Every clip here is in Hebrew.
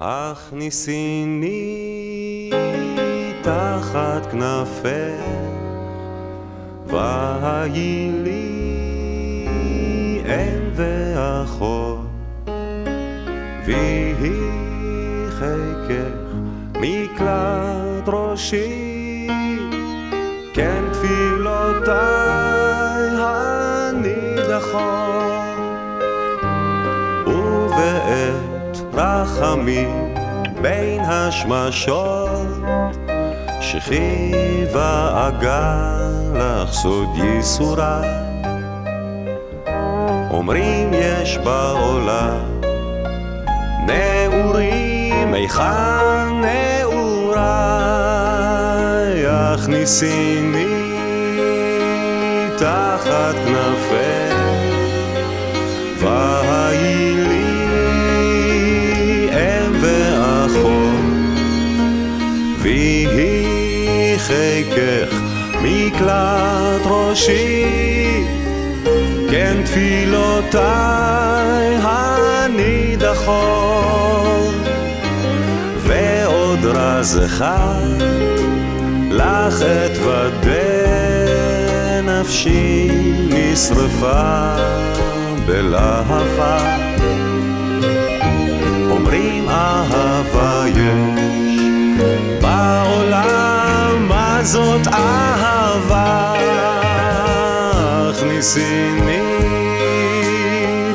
הכניסיני תחת כנפך, והי לי אם ואחות, ויהי חיקך מקלט ראשי, כן תפילותיי הנידחות, ובעת רחמים בין השמשות, שכיבה אגל לך סוד ייסורה. אומרים יש בעולם נעורים, היכן נעוריי? הכניסיני תחת כנפך, ויהי חיקך מקלט ראשי, כן תפילותיי הנידחות, ועוד רז אחד לך אתוודה נפשי נשרפה בלהבה. זאת אהבה? הכניסיני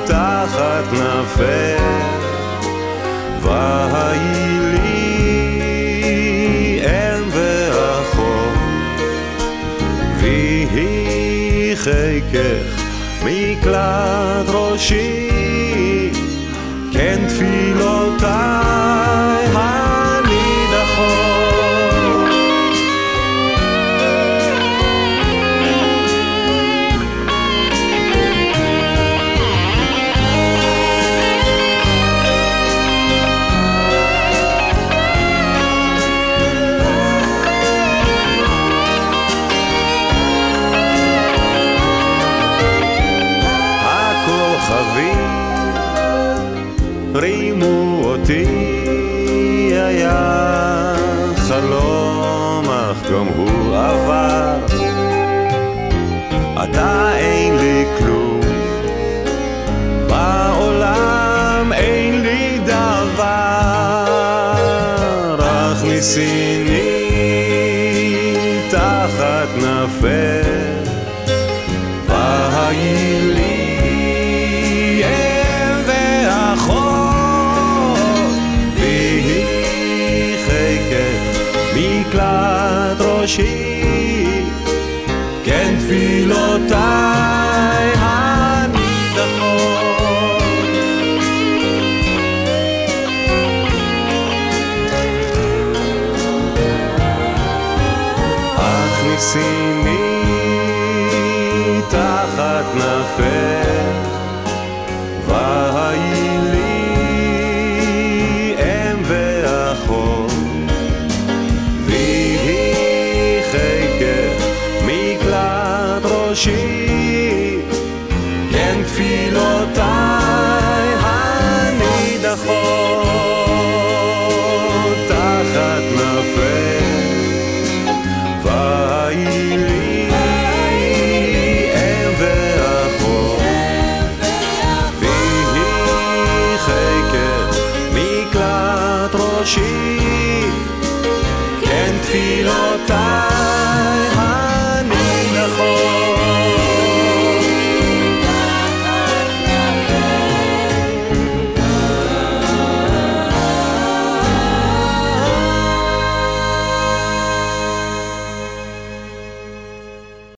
תחת כנפך, והי לי אם ואחות, ויהי חיקך מקלט ראשי, רימו אותי, היה חלום, אך גם הוא עבר. עתה אין לי כלום, בעולם אין לי דבר, אך ניסיני תחת כנפך, ראשי, כן תפילותיי הנידחות. הכניסיני תחת כנפך, ראשי, כן תפילותיי הנידחות תחת נפל, ויהי לי אם ואחות, ויהי חקר מקלט ראשי, כן תפילותיי